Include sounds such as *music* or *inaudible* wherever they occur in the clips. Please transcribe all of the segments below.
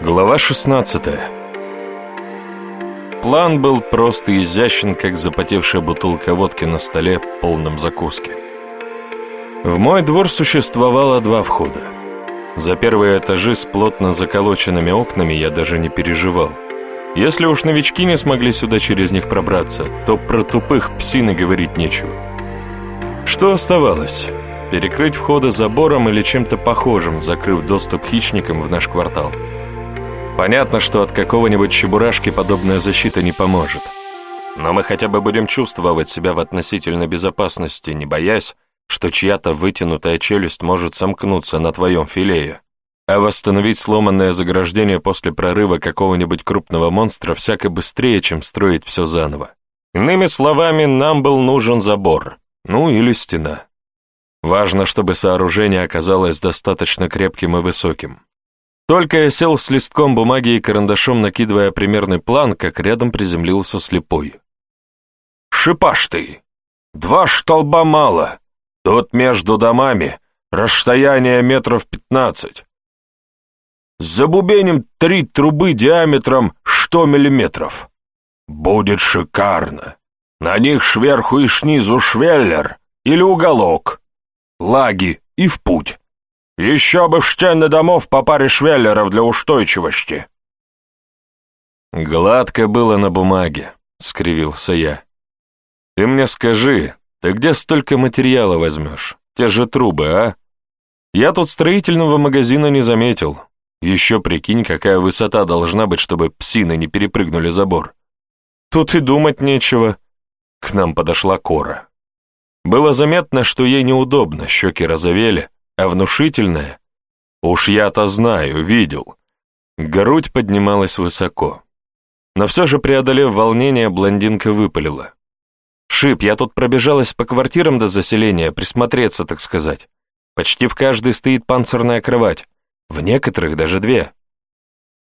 Глава 16 План был прост и изящен, как запотевшая бутылка водки на столе, полном закуски. В мой двор существовало два входа. За первые этажи с плотно заколоченными окнами я даже не переживал. Если уж новички не смогли сюда через них пробраться, то про тупых псины говорить нечего. Что оставалось? Перекрыть входы забором или чем-то похожим, закрыв доступ хищникам в наш квартал. Понятно, что от какого-нибудь чебурашки подобная защита не поможет. Но мы хотя бы будем чувствовать себя в относительной безопасности, не боясь, что чья-то вытянутая челюсть может сомкнуться на твоем филее. А восстановить сломанное заграждение после прорыва какого-нибудь крупного монстра всяко быстрее, чем строить все заново. Иными словами, нам был нужен забор, ну или стена. Важно, чтобы сооружение оказалось достаточно крепким и высоким. Только я сел с листком бумаги и карандашом, накидывая примерный план, как рядом приземлился слепой. «Шипаш ты! Два столба мало. Тут между домами расстояние метров пятнадцать. Забубеним три трубы диаметром сто миллиметров. Будет шикарно. На них сверху и снизу швеллер или уголок. Лаги и в путь. Еще бы в стены домов по паре швеллеров для устойчивости. Гладко было на бумаге, скривился я. Ты мне скажи, ты где столько материала возьмешь? Те же трубы, а? Я тут строительного магазина не заметил. Еще прикинь, какая высота должна быть, чтобы псины не перепрыгнули забор. Тут и думать нечего. К нам подошла Кора. Было заметно, что ей неудобно, щеки розовели, а внушительная, уж я-то знаю, видел, грудь поднималась высоко. Но все же, преодолев волнение, блондинка выпалила. «Шип, я тут пробежалась по квартирам до заселения, присмотреться, так сказать. Почти в каждой стоит панцирная кровать, в некоторых даже две».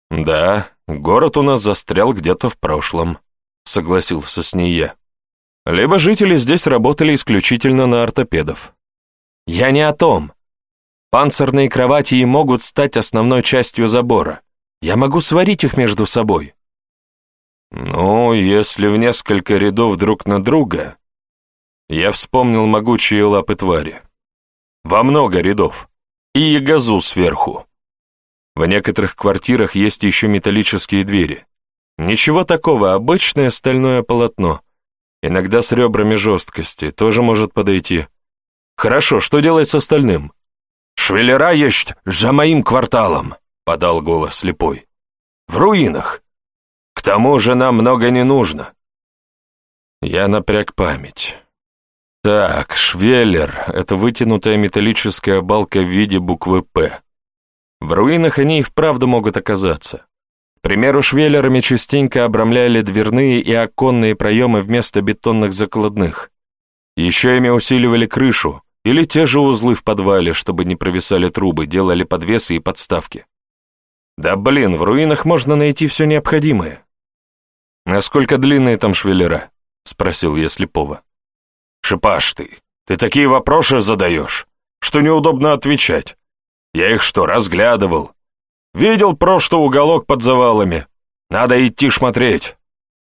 «Да, город у нас застрял где-то в прошлом», — согласился с ней я. «Либо жители здесь работали исключительно на ортопедов». «Я не о том. Панцирные кровати и могут стать основной частью забора. Я могу сварить их между собой. Ну, если в несколько рядов друг на друга... Я вспомнил могучие лапы твари. Во много рядов. И ягозу сверху. В некоторых квартирах есть еще металлические двери. Ничего такого, обычное стальное полотно. Иногда с ребрами жесткости, тоже может подойти. Хорошо, что делать с остальным? «Швеллера есть за моим кварталом», — подал голос слепой. «В руинах. К тому же нам много не нужно». Я напряг память. Так, швеллер — это вытянутая металлическая балка в виде буквы «П». В руинах они и вправду могут оказаться. К примеру, швеллерами частенько обрамляли дверные и оконные проемы вместо бетонных закладных. Еще ими усиливали крышу, или те же узлы в подвале, чтобы не провисали трубы, делали подвесы и подставки. Да блин, в руинах можно найти все необходимое. «Насколько длинные там швеллера?» — спросил я слепого. «Шипаш ты, ты такие вопросы задаешь, что неудобно отвечать. Я их что, разглядывал? Видел просто уголок под завалами. Надо идти смотреть».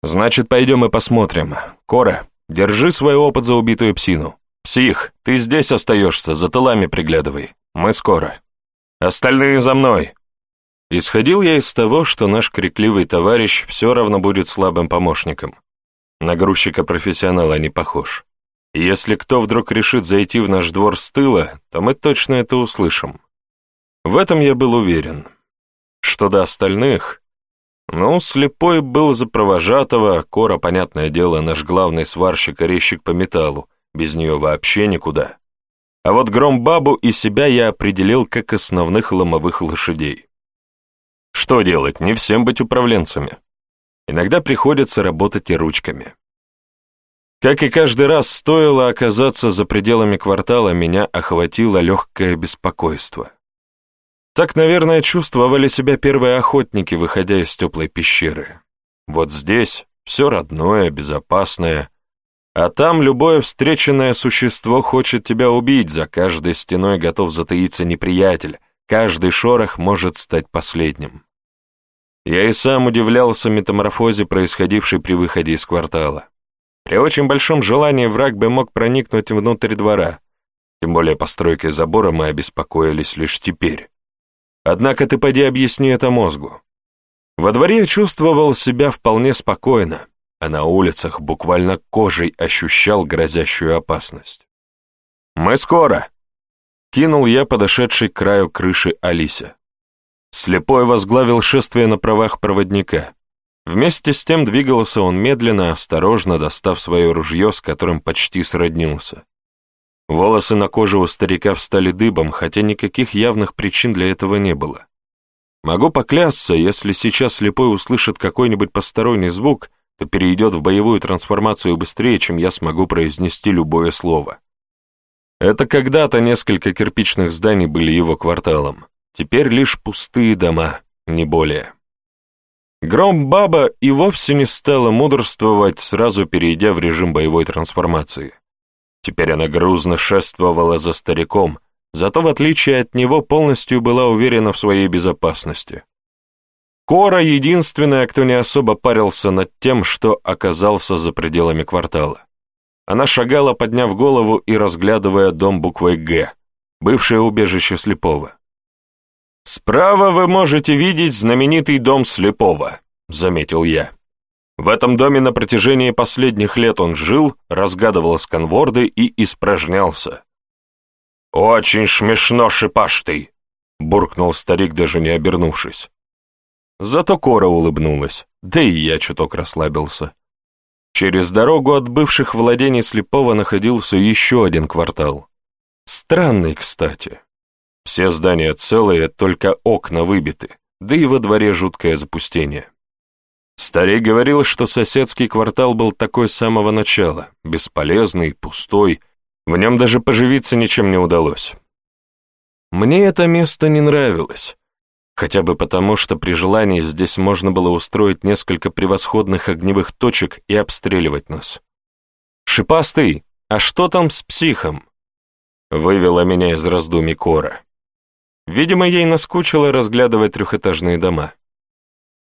«Значит, пойдем и посмотрим. Кора, держи свой опыт за убитую псину. «Псих, ты здесь остаешься, за тылами приглядывай. Мы скоро. Остальные за мной!» Исходил я из того, что наш крикливый товарищ все равно будет слабым помощником. На грузчика-профессионала не похож. Если кто вдруг решит зайти в наш двор с тыла, то мы точно это услышим. В этом я был уверен. Что до остальных... Ну, слепой был за провожатого, Кора, понятное дело, наш главный сварщик и резчик по металлу, без нее вообще никуда. А вот Громбабу и себя я определил как основных ломовых лошадей. Что делать, не всем быть управленцами. Иногда приходится работать и ручками. Как и каждый раз стоило оказаться за пределами квартала, меня охватило легкое беспокойство. Так, наверное, чувствовали себя первые охотники, выходя из теплой пещеры. Вот здесь все родное, безопасное, а там любое встреченное существо хочет тебя убить, за каждой стеной готов затаиться неприятель, каждый шорох может стать последним. Я и сам удивлялся метаморфозе, происходившей при выходе из квартала. При очень большом желании враг бы мог проникнуть внутрь двора, тем более постройкой забора мы обеспокоились лишь теперь. Однако ты поди объясни это мозгу. Во дворе я чувствовал себя вполне спокойно, а на улицах буквально кожей ощущал грозящую опасность. «Мы скоро!» — кинул я подошедший к краю крыши Алисе. Слепой возглавил шествие на правах проводника. Вместе с тем двигался он медленно, осторожно, достав свое ружье, с которым почти сроднился. Волосы на коже у старика встали дыбом, хотя никаких явных причин для этого не было. Могу поклясться, если сейчас слепой услышит какой-нибудь посторонний звук, то перейдет в боевую трансформацию быстрее, чем я смогу произнести любое слово. Это когда-то несколько кирпичных зданий были его кварталом. Теперь лишь пустые дома, не более. Гром Баба и вовсе не стала мудрствовать, сразу перейдя в режим боевой трансформации. Теперь она грузно шествовала за стариком, зато в отличие от него полностью была уверена в своей безопасности. Кора — единственная, кто не особо парился над тем, что оказался за пределами квартала. Она шагала, подняв голову и разглядывая дом буквой «Г», бывшее убежище слепого. «Справа вы можете видеть знаменитый дом слепого», — заметил я. В этом доме на протяжении последних лет он жил, разгадывал сканворды и испражнялся. «Очень смешно, шипаш ты!» — буркнул старик, даже не обернувшись. Зато Кора улыбнулась, да и я чуток расслабился. Через дорогу от бывших владений слепого находился еще один квартал. Странный, кстати. Все здания целые, только окна выбиты, да и во дворе жуткое запустение. Старик говорил, что соседский квартал был такой с самого начала, бесполезный, пустой, в нем даже поживиться ничем не удалось. Мне это место не нравилось, хотя бы потому, что при желании здесь можно было устроить несколько превосходных огневых точек и обстреливать нас. «Шипастый, а что там с психом?» Вывела меня из раздумий Кора. Видимо, ей наскучило разглядывать трехэтажные дома.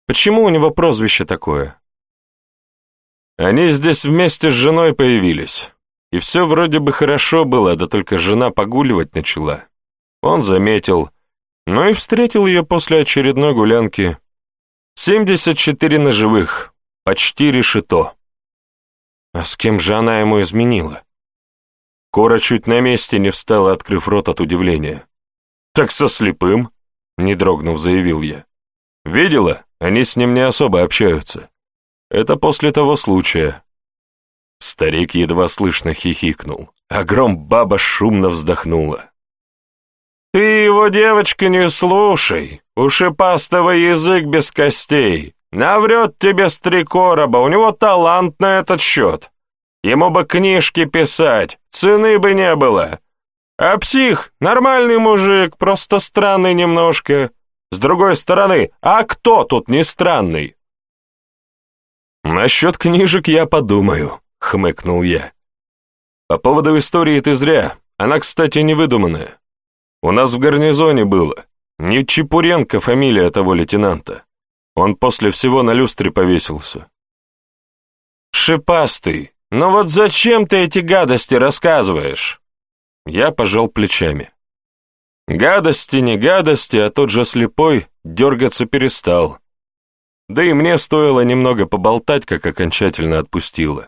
Почему у него прозвище такое? Они здесь вместе с женой появились. И все вроде бы хорошо было, да только жена погуливать начала. Он заметил, но и встретил ее после очередной гулянки. 74 ножевых, почти решето. А с кем же она ему изменила? Кора чуть на месте не встала, открыв рот от удивления. «Так со слепым?» — не дрогнув, заявил я. «Видела? Они с ним не особо общаются. Это после того случая. Старик едва слышно хихикнул, а гром баба шумно вздохнула. «Ты его, девочка, не слушай. У шипастого язык без костей. Наврет тебе стрекороба, у него талант на этот счет. Ему бы книжки писать, цены бы не было. А псих — нормальный мужик, просто странный немножко. С другой стороны, а кто тут не странный? Насчет книжек я подумаю, хмыкнул я. По поводу истории ты зря. Она, кстати, не выдуманная. У нас в гарнизоне было. Не Чепуренко фамилия того лейтенанта. Он после всего на люстре повесился. Шипастый, ну вот зачем ты эти гадости рассказываешь? Я пожал плечами. Гадости, не гадости, а тот же слепой дергаться перестал. Да и мне стоило немного поболтать, как окончательно отпустило.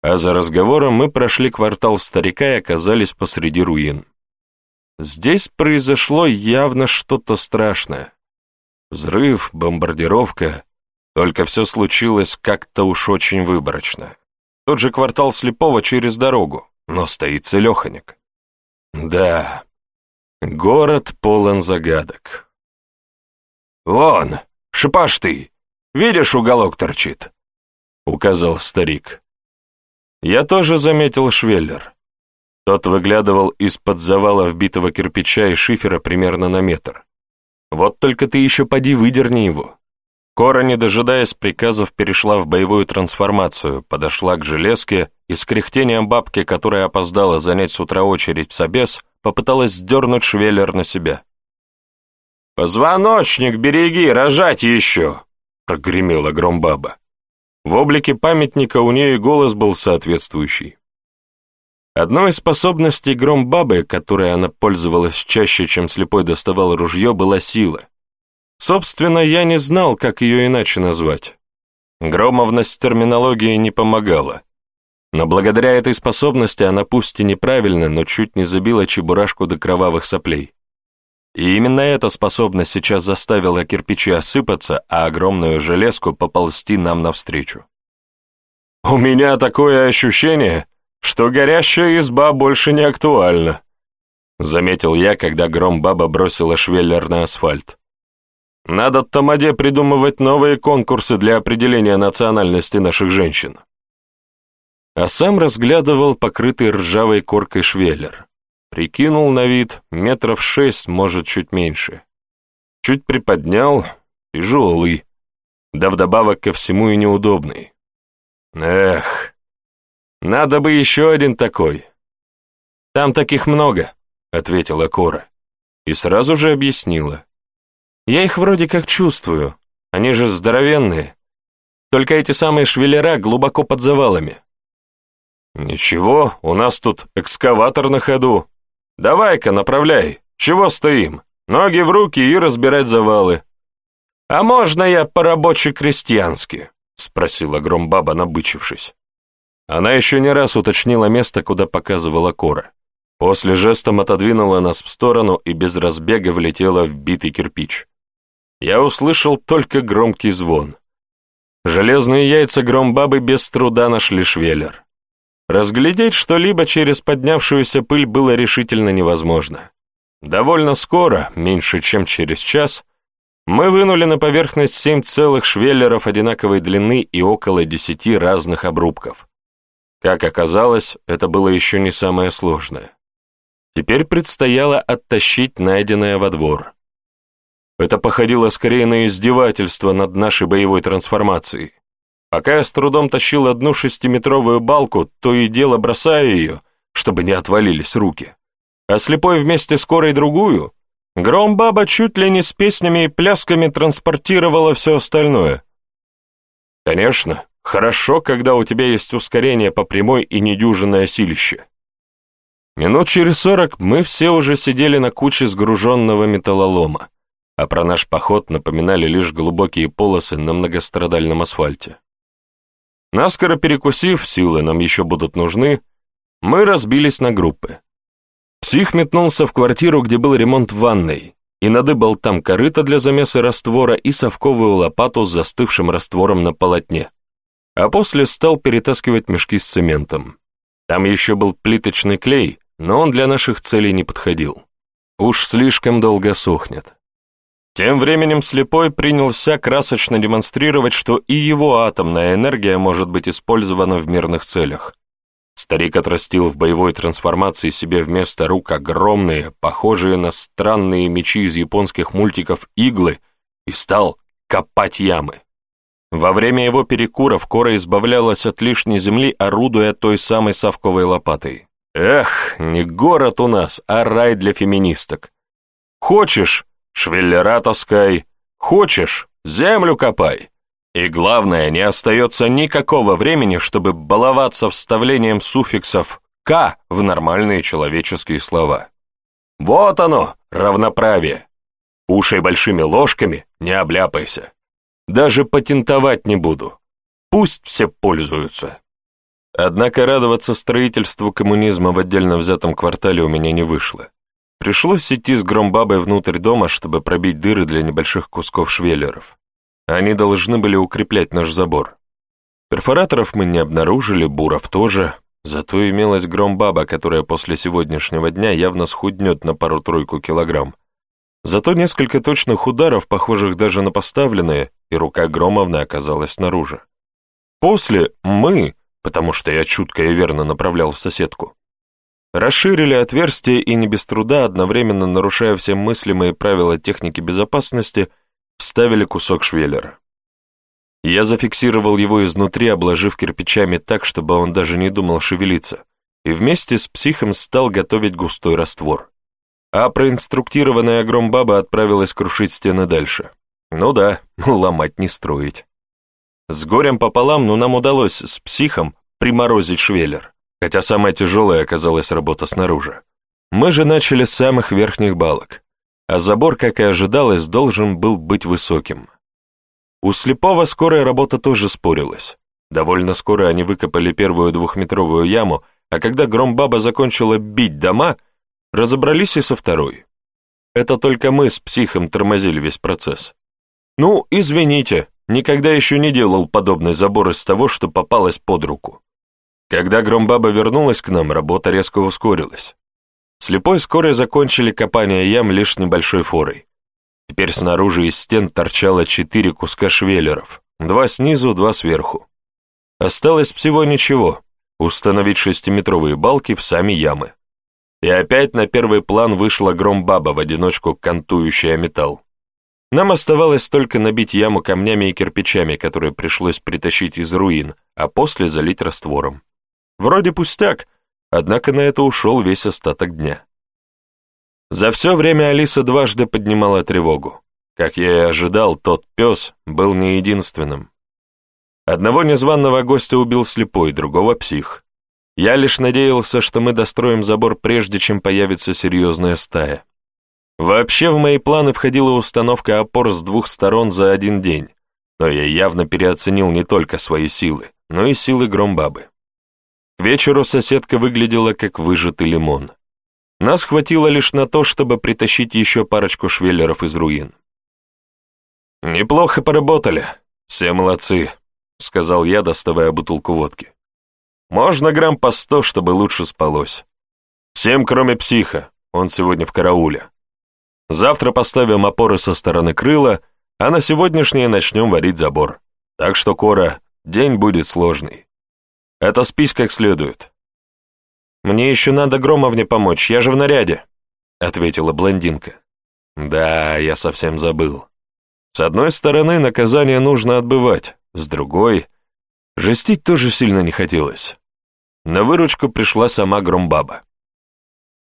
А за разговором мы прошли квартал старика и оказались посреди руин. Здесь произошло явно что-то страшное. Взрыв, бомбардировка. Только все случилось как-то уж очень выборочно. Тот же квартал слепого через дорогу, но стоит целеханик. Да, Город полон загадок. «Вон, шипаш ты, видишь, уголок торчит», — указал старик. Я тоже заметил швеллер. Тот выглядывал из-под завала вбитого кирпича и шифера примерно на метр. Вот только ты еще поди выдерни его. Кора, не дожидаясь приказов, перешла в боевую трансформацию, подошла к железке и с кряхтением бабки, которая опоздала занять с утра очередь в собес, попыталась сдернуть швеллер на себя. «Позвоночник береги, рожать еще!» прогремела Громбаба. В облике памятника у нее и голос был соответствующий. Одной из способностей Громбабы, которой она пользовалась чаще, чем слепой доставал ружье, была сила. Собственно, я не знал, как ее иначе назвать. Громовность терминологии не помогала. Но благодаря этой способности она пусть и неправильно, но чуть не забила чебурашку до кровавых соплей. И именно эта способность сейчас заставила кирпичи осыпаться, а огромную железку поползти нам навстречу. «У меня такое ощущение, что горящая изба больше не актуальна», заметил я, когда гром-баба бросила швеллер на асфальт. «Надо Тамаде придумывать новые конкурсы для определения национальности наших женщин». А сам разглядывал покрытый ржавой коркой швеллер. Прикинул на вид метров шесть, может, чуть меньше. Чуть приподнял, тяжелый, да вдобавок ко всему и неудобный. Эх, надо бы еще один такой. Там таких много, ответила Кора. И сразу же объяснила. Я их вроде как чувствую, они же здоровенные. Только эти самые швеллера глубоко под завалами. «Ничего, у нас тут экскаватор на ходу», Давай-ка, направляй. Чего стоим? Ноги в руки и разбирать завалы. А можно я по-рабоче-крестьянски? Спросила Громбаба, набычившись. Она еще не раз уточнила место, куда показывала Кора. После жестом отодвинула нас в сторону и без разбега влетела в битый кирпич. Я услышал только громкий звон. Железные яйца Громбабы без труда нашли швеллер. Разглядеть что-либо через поднявшуюся пыль было решительно невозможно. Довольно скоро, меньше чем через час, мы вынули на поверхность семь целых швеллеров одинаковой длины и около десяти разных обрубков. Как оказалось, это было еще не самое сложное. Теперь предстояло оттащить найденное во двор. Это походило скорее на издевательство над нашей боевой трансформацией. Пока я с трудом тащил одну шестиметровую балку, то и дело бросая ее, чтобы не отвалились руки. А слепой вместе с корой другую, Гром-баба чуть ли не с песнями и плясками транспортировала все остальное. Конечно, хорошо, когда у тебя есть ускорение по прямой и недюжинное силище. Минут через сорок мы все уже сидели на куче сгруженного металлолома, а про наш поход напоминали лишь глубокие полосы на многострадальном асфальте. Наскоро перекусив, силы нам еще будут нужны, мы разбились на группы. Псих метнулся в квартиру, где был ремонт ванной, и надыбал там корыто для замеса раствора и совковую лопату с застывшим раствором на полотне. А после стал перетаскивать мешки с цементом. Там еще был плиточный клей, но он для наших целей не подходил. Уж слишком долго сохнет. Тем временем слепой принялся красочно демонстрировать, что и его атомная энергия может быть использована в мирных целях. Старик отрастил в боевой трансформации себе вместо рук огромные, похожие на странные мечи из японских мультиков иглы и стал копать ямы. Во время его перекуров Кора избавлялась от лишней земли, орудуя той самой совковой лопатой. Эх, не город у нас, а рай для феминисток. Хочешь, Швеллера таскай, хочешь, землю копай. И главное, не остается никакого времени, чтобы баловаться вставлением суффиксов «к» в нормальные человеческие слова. Вот оно, равноправие. Ушей большими ложками не обляпайся. Даже патентовать не буду. Пусть все пользуются. Однако радоваться строительству коммунизма в отдельно взятом квартале у меня не вышло. Пришлось идти с громбабой внутрь дома, чтобы пробить дыры для небольших кусков швеллеров. Они должны были укреплять наш забор. Перфораторов мы не обнаружили, буров тоже, зато имелась громбаба, которая после сегодняшнего дня явно схуднет на пару-тройку килограмм. Зато несколько точных ударов, похожих даже на поставленные, и рука Громовны оказалась снаружи. После мы, потому что я чутко и верно направлял в соседку, Расширили отверстие и не без труда, одновременно нарушая все мыслимые правила техники безопасности, вставили кусок швеллера. Я зафиксировал его изнутри, обложив кирпичами так, чтобы он даже не думал шевелиться, и вместе с психом стал готовить густой раствор. А проинструктированная громбаба отправилась крушить стены дальше. Ну да, *laughs* ломать не строить. С горем пополам, но нам удалось с психом приморозить швеллер, хотя самая тяжелая оказалась работа снаружи. Мы же начали с самых верхних балок, а забор, как и ожидалось, должен был быть высоким. У Слепого скорая работа тоже спорилась. Довольно скоро они выкопали первую двухметровую яму, а когда Громбаба закончила бить дома, разобрались и со второй. Это только мы с психом тормозили весь процесс. Ну, извините, никогда еще не делал подобный забор из того, что попалось под руку. Когда Громбаба вернулась к нам, работа резко ускорилась. Слепой скорой закончили копание ям лишь небольшой форой. Теперь снаружи из стен торчало четыре куска швеллеров, два снизу, два сверху. Осталось всего ничего — установить шестиметровые балки в сами ямы. И опять на первый план вышла громбаба в одиночку, кантующая металл. Нам оставалось только набить яму камнями и кирпичами, которые пришлось притащить из руин, а после залить раствором. Вроде пустяк, однако на это ушел весь остаток дня. За все время Алиса дважды поднимала тревогу. Как я и ожидал, тот пес был не единственным. Одного незваного гостя убил слепой, другого псих. Я лишь надеялся, что мы достроим забор прежде, чем появится серьезная стая. Вообще в мои планы входила установка опор с двух сторон за один день, но я явно переоценил не только свои силы, но и силы Громбабы. К вечеру соседка выглядела как выжатый лимон. Нас хватило лишь на то, чтобы притащить еще парочку швеллеров из руин. «Неплохо поработали, все молодцы», — сказал я, доставая бутылку водки. «Можно грамм по сто, чтобы лучше спалось. Всем, кроме психа, он сегодня в карауле. Завтра поставим опоры со стороны крыла, а на сегодняшнее начнем варить забор. Так что, Кора, день будет сложный. Это спись как следует. Мне еще надо Громовне помочь, я же в наряде, ответила блондинка. Да, я совсем забыл. С одной стороны, наказание нужно отбывать, с другой, жестить тоже сильно не хотелось. На выручку пришла сама Громбаба.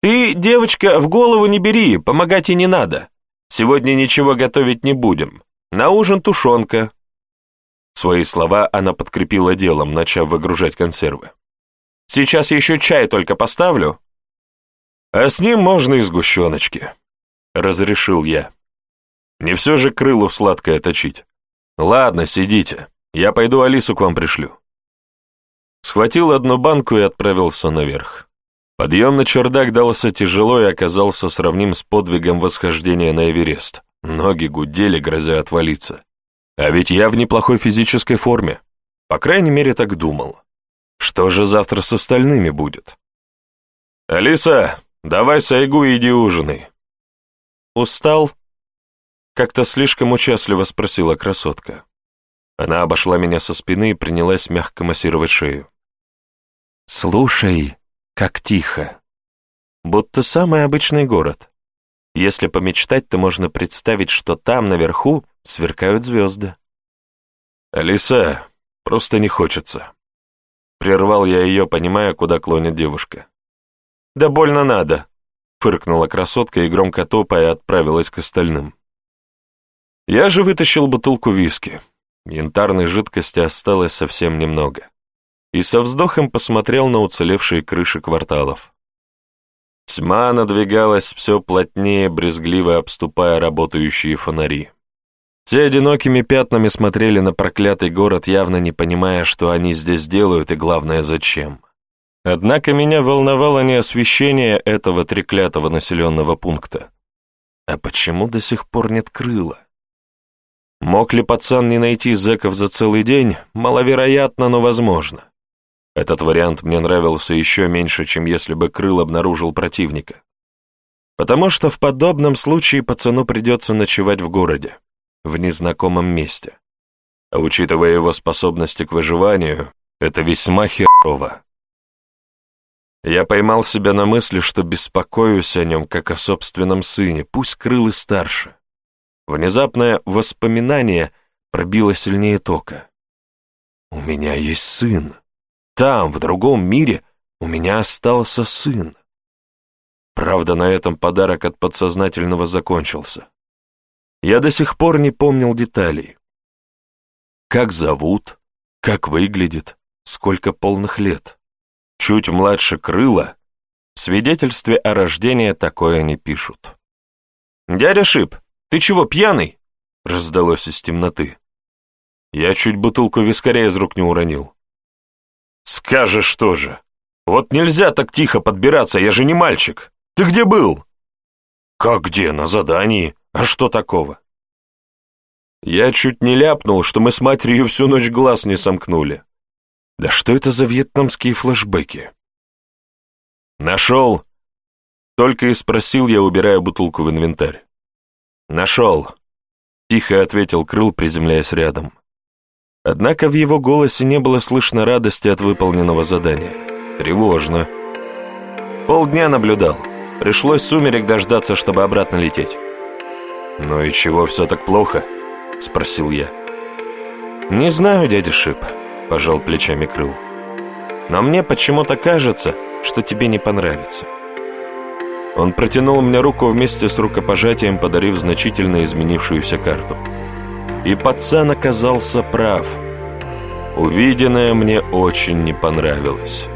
«Ты, девочка, в голову не бери, помогать и не надо. Сегодня ничего готовить не будем. На ужин тушенка». Свои слова она подкрепила делом, начав выгружать консервы. «Сейчас еще чай только поставлю». «А с ним можно и сгущеночки», — разрешил я. «Не все же крылу сладкое точить. Ладно, сидите, я пойду Алису к вам пришлю». Схватил одну банку и отправился наверх. Подъем на чердак дался тяжело и оказался сравним с подвигом восхождения на Эверест. Ноги гудели, грозя отвалиться. А ведь я в неплохой физической форме. По крайней мере, так думал. Что же завтра с остальными будет? «Алиса, давай сайгу и иди ужинай». «Устал?» Как-то слишком участливо спросила красотка. Она обошла меня со спины и принялась мягко массировать шею. «Слушай», как тихо. Будто самый обычный город. Если помечтать, то можно представить, что там, наверху, сверкают звезды. «Алиса, просто не хочется». Прервал я ее, понимая, куда клонит девушка. «Да больно надо», — фыркнула красотка и, громко топая, отправилась к остальным. Я же вытащил бутылку виски. Янтарной жидкости осталось совсем немного и со вздохом посмотрел на уцелевшие крыши кварталов. Тьма надвигалась все плотнее, брезгливо обступая работающие фонари. Те одинокими пятнами смотрели на проклятый город, явно не понимая, что они здесь делают и, главное, зачем. Однако меня волновало не освещение этого треклятого населенного пункта. А почему до сих пор нет крыла? Мог ли пацан не найти зэков за целый день? Маловероятно, но возможно. Этот вариант мне нравился еще меньше, чем если бы Крыл обнаружил противника. Потому что в подобном случае пацану придется ночевать в городе, в незнакомом месте. А учитывая его способности к выживанию, это весьма херово. Я поймал себя на мысли, что беспокоюсь о нем, как о собственном сыне, пусть Крыл и старше. Внезапное воспоминание пробило сильнее тока. «У меня есть сын». Там, в другом мире, у меня остался сын. Правда, на этом подарок от подсознательного закончился. Я до сих пор не помнил деталей. Как зовут, как выглядит, сколько полных лет. Чуть младше крыла, в свидетельстве о рождении такое не пишут. «Дядя Шип, ты чего, пьяный?» — раздалось из темноты. Я чуть бутылку вискаря из рук не уронил. «Скажешь тоже. Вот нельзя так тихо подбираться, я же не мальчик. Ты где был?» «Как где? На задании. А что такого?» Я чуть не ляпнул, что мы с матерью всю ночь глаз не сомкнули. Да что это за вьетнамские флешбеки? «Нашел!» Только и спросил я, убирая бутылку в инвентарь. «Нашел!» — тихо ответил Крыл, приземляясь рядом. Однако в его голосе не было слышно радости от выполненного задания. Тревожно. Полдня наблюдал. Пришлось сумерек дождаться, чтобы обратно лететь. «Ну и чего все так плохо?» — спросил я. «Не знаю, дядя Шип», — пожал плечами Крыл. «Но мне почему-то кажется, что тебе не понравится». Он протянул мне руку вместе с рукопожатием, подарив значительно изменившуюся карту. И пацан оказался прав. Увиденное мне очень не понравилось.